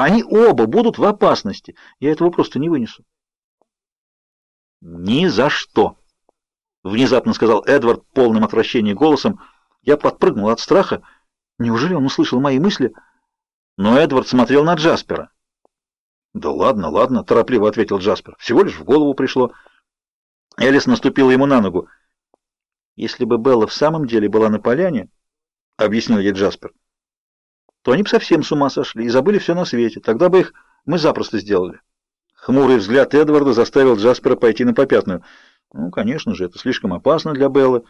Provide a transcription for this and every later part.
Они оба будут в опасности. Я этого просто не вынесу. Ни за что, внезапно сказал Эдвард полным отвращения голосом. Я подпрыгнул от страха. Неужели он услышал мои мысли? Но Эдвард смотрел на Джаспера. Да ладно, ладно, торопливо ответил Джаспер. Всего лишь в голову пришло. Элис наступила ему на ногу. Если бы Белла в самом деле была на поляне, объяснил ей Джаспер, то они бы совсем с ума сошли и забыли все на свете. Тогда бы их мы запросто сделали. Хмурый взгляд Эдварда заставил Джаспера пойти на попятную. Ну, конечно же, это слишком опасно для Беллы.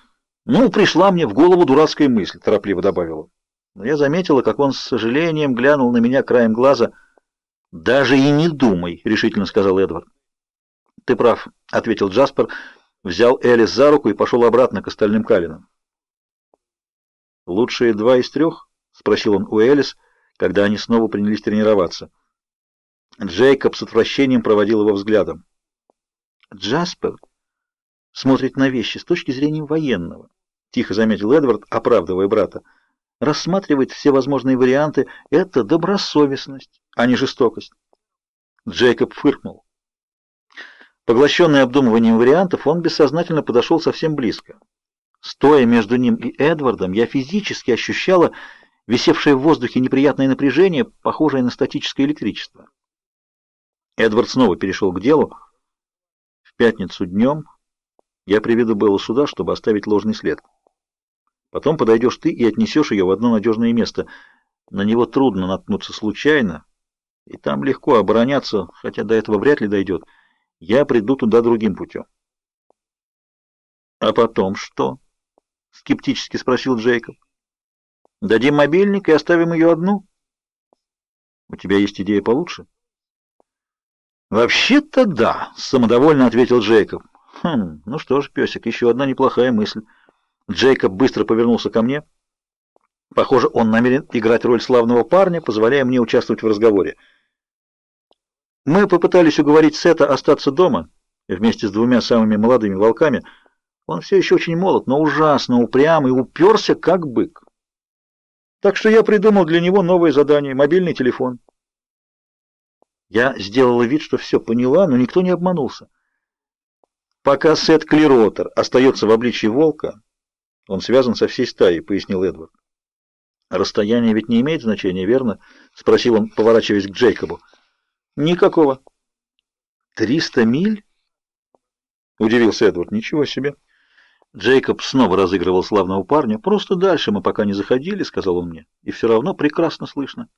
Ну, пришла мне в голову дурацкая мысль, торопливо добавила. Но я заметила, как он с сожалением глянул на меня краем глаза. Даже и не думай, решительно сказал Эдвард. Ты прав, ответил Джаспер, взял Элис за руку и пошел обратно к остальным Калинам. Лучшие два из трех? Спросил он у Элис, когда они снова принялись тренироваться. Джейкоб с отвращением проводил его взглядом. Джаспер смотрит на вещи с точки зрения военного, тихо заметил Эдвард, оправдывая брата. Рассматривает все возможные варианты это добросовестность, а не жестокость. Джейкоб фыркнул. Поглощенный обдумыванием вариантов, он бессознательно подошел совсем близко. Стоя между ним и Эдвардом, я физически ощущала висевшее в воздухе неприятное напряжение, похожее на статическое электричество. Эдвард снова перешел к делу. В пятницу днем я приведу Беллу сюда, чтобы оставить ложный след. Потом подойдешь ты и отнесешь ее в одно надежное место. На него трудно наткнуться случайно, и там легко обороняться, хотя до этого вряд ли дойдет. Я приду туда другим путем. А потом что? скептически спросил Джейкоб. Дадим мобильник и оставим ее одну? У тебя есть идея получше? Вообще-то да, самодовольно ответил Джейкоб. Хм, ну что ж, песик, еще одна неплохая мысль. Джейкоб быстро повернулся ко мне. Похоже, он намерен играть роль славного парня, позволяя мне участвовать в разговоре. Мы попытались уговорить Сета остаться дома вместе с двумя самыми молодыми волками. Он все еще очень молод, но ужасно упрям и уперся, как бык. Так что я придумал для него новое задание мобильный телефон. Я сделала вид, что все поняла, но никто не обманулся. Пока Сет Клиротер остается в обличье волка, он связан со всей стаей, пояснил Эдвард. Расстояние ведь не имеет значения, верно? спросил он, поворачиваясь к Джейкобу. Никакого. «Триста миль? удивился Эдвард. Ничего себе. Джейкоб снова разыгрывал славного парня. Просто дальше мы пока не заходили, сказал он мне. И все равно прекрасно слышно.